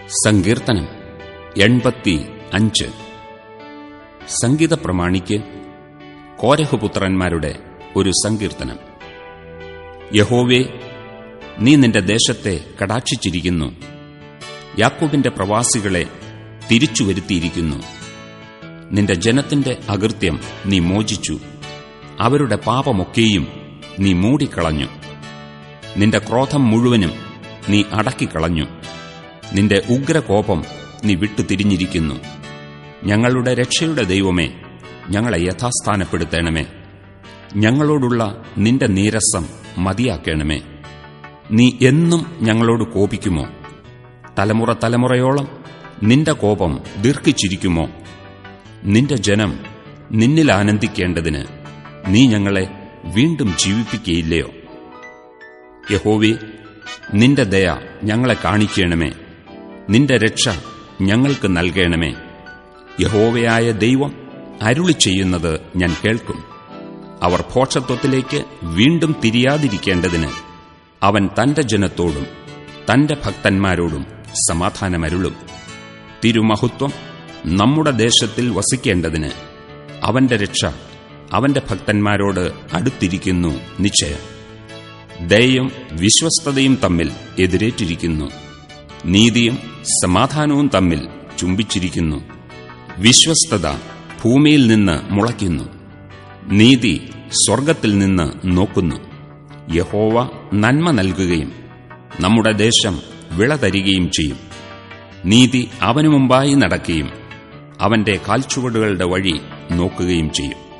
സങ്കീർത്തനം എൺപത്തി അഞ്ച്. സംഗീത പ്രമാണിക്ക് കോരഹുപുത്രന്മാരുടെ ഒരു സങ്കീർത്തനം. യഹോവേ നീ നിന്റെ ദേശത്തെ കടാക്ഷിച്ചിരിക്കുന്നു. യാക്കോബിന്റെ പ്രവാസികളെ തിരിച്ചുവരുത്തിയിരിക്കുന്നു നിന്റെ ജനത്തിന്റെ അകൃത്യം നീ മോചിച്ചു. അവരുടെ പാപമൊക്കെയും നീ മൂടിക്കളഞ്ഞു. നിന്റെ ക്രോധം മുഴുവനും നീ അടക്കിക്കളഞ്ഞു. നിന്റെ ഉഗ്രകോപം നീ വിട്ടുതിരിഞ്ഞിരിക്കുന്നു ഞങ്ങളുടെ രക്ഷയുടെ ദൈവമേ ഞങ്ങളെ യഥാസ്ഥാനപ്പെടുത്തണമേ. ഞങ്ങളോടുള്ള നിന്റെ നീരസം മതിയാക്കണമേ. നീ എന്നും ഞങ്ങളോട് കോപിക്കുമോ? തലമുറ തലമുറയോളം നിന്റെ കോപം ദീർഘിച്ചിരിക്കുമോ? നിന്റെ ജനം നിന്നിൽ ആനന്ദിക്കേണ്ടതിന് നീ ഞങ്ങളെ വീണ്ടും ജീവിപ്പിക്കുകയില്ലയോ യഹോവി നിന്റെ ദയ ഞങ്ങളെ കാണിക്കണമേ. നിന്റെ രക്ഷ ഞങ്ങൾക്ക് നൽകണമേ. യഹോവയായ ദൈവം അരുളി ചെയ്യുന്നത് ഞാൻ കേൾക്കും. അവർ ഭോഷത്വത്തിലേക്ക് വീണ്ടും തിരിയാതിരിക്കേണ്ടതിന് അവൻ തന്റെ ജനത്തോടും തന്റെ ഭക്തന്മാരോടും സമാധാനമരുളും. തിരുമഹത്വം നമ്മുടെ ദേശത്തിൽ വസിക്കേണ്ടതിന് അവന്റെ രക്ഷ അവന്റെ ഭക്തന്മാരോട് അടുത്തിരിക്കുന്നു നിശ്ചയം. ദയയും വിശ്വസ്തതയും തമ്മിൽ എതിരേറ്റിരിക്കുന്നു. നീതിയും സമാധാനവും തമ്മിൽ ചുംബിച്ചിരിക്കുന്നു. വിശ്വസ്തത ഭൂമിയിൽ നിന്ന് മുളയ്ക്കുന്നു. നീതി സ്വർഗത്തിൽ നിന്ന് നോക്കുന്നു. യഹോവ നന്മ നൽകുകയും നമ്മുടെ ദേശം വിള തരികയും ചെയ്യും. നീതി അവനു മുമ്പായി നടക്കുകയും അവന്റെ കാൽച്ചുവടുകളുടെ വഴി നോക്കുകയും ചെയ്യും.